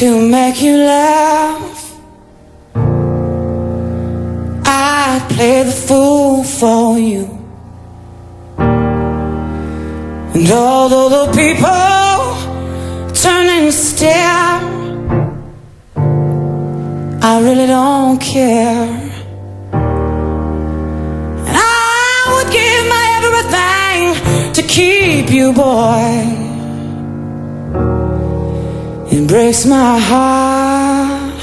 to make you laugh. I'd play the fool for you. And although the people turn and stare, I really don't care. And I would give my everything to keep you, boy. Breaks my heart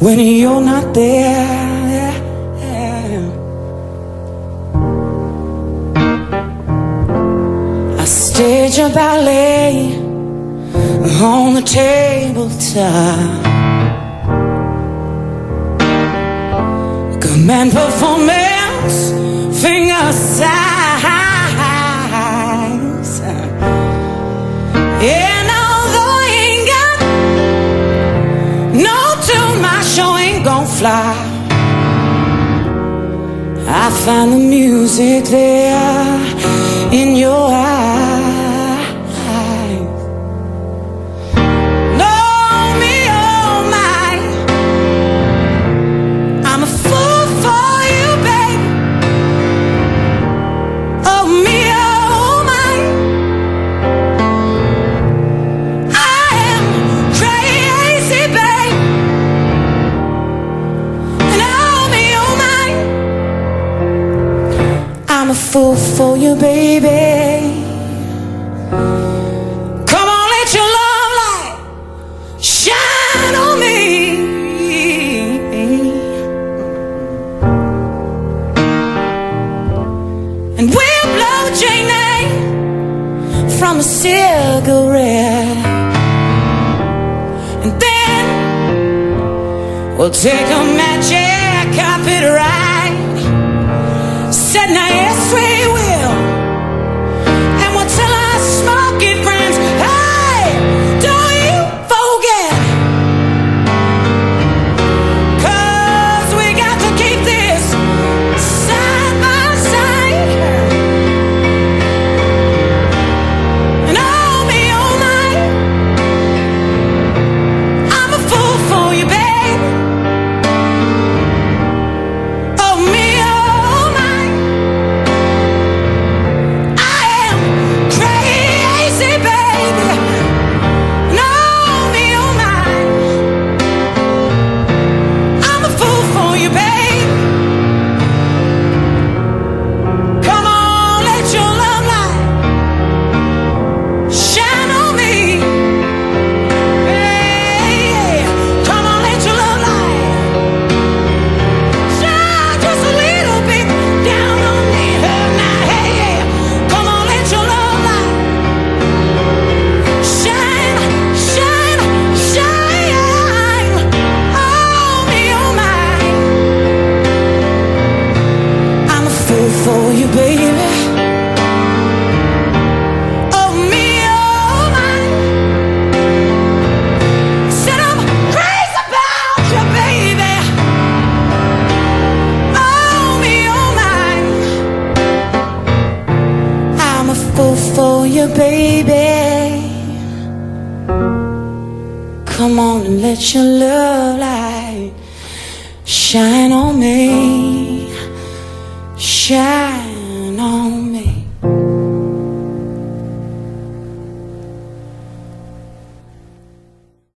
when you're not there. I stage a ballet on the tabletop. Command performance, finger size. Fly. I find the music there in your eyes. I'm a fool for you, baby. Come on, let your love light shine on me. And we'll blow Jane from a cigarette. And then we'll take a magic carpet ride. Said now yes you, baby. Come on and let your love light shine on me. Shine.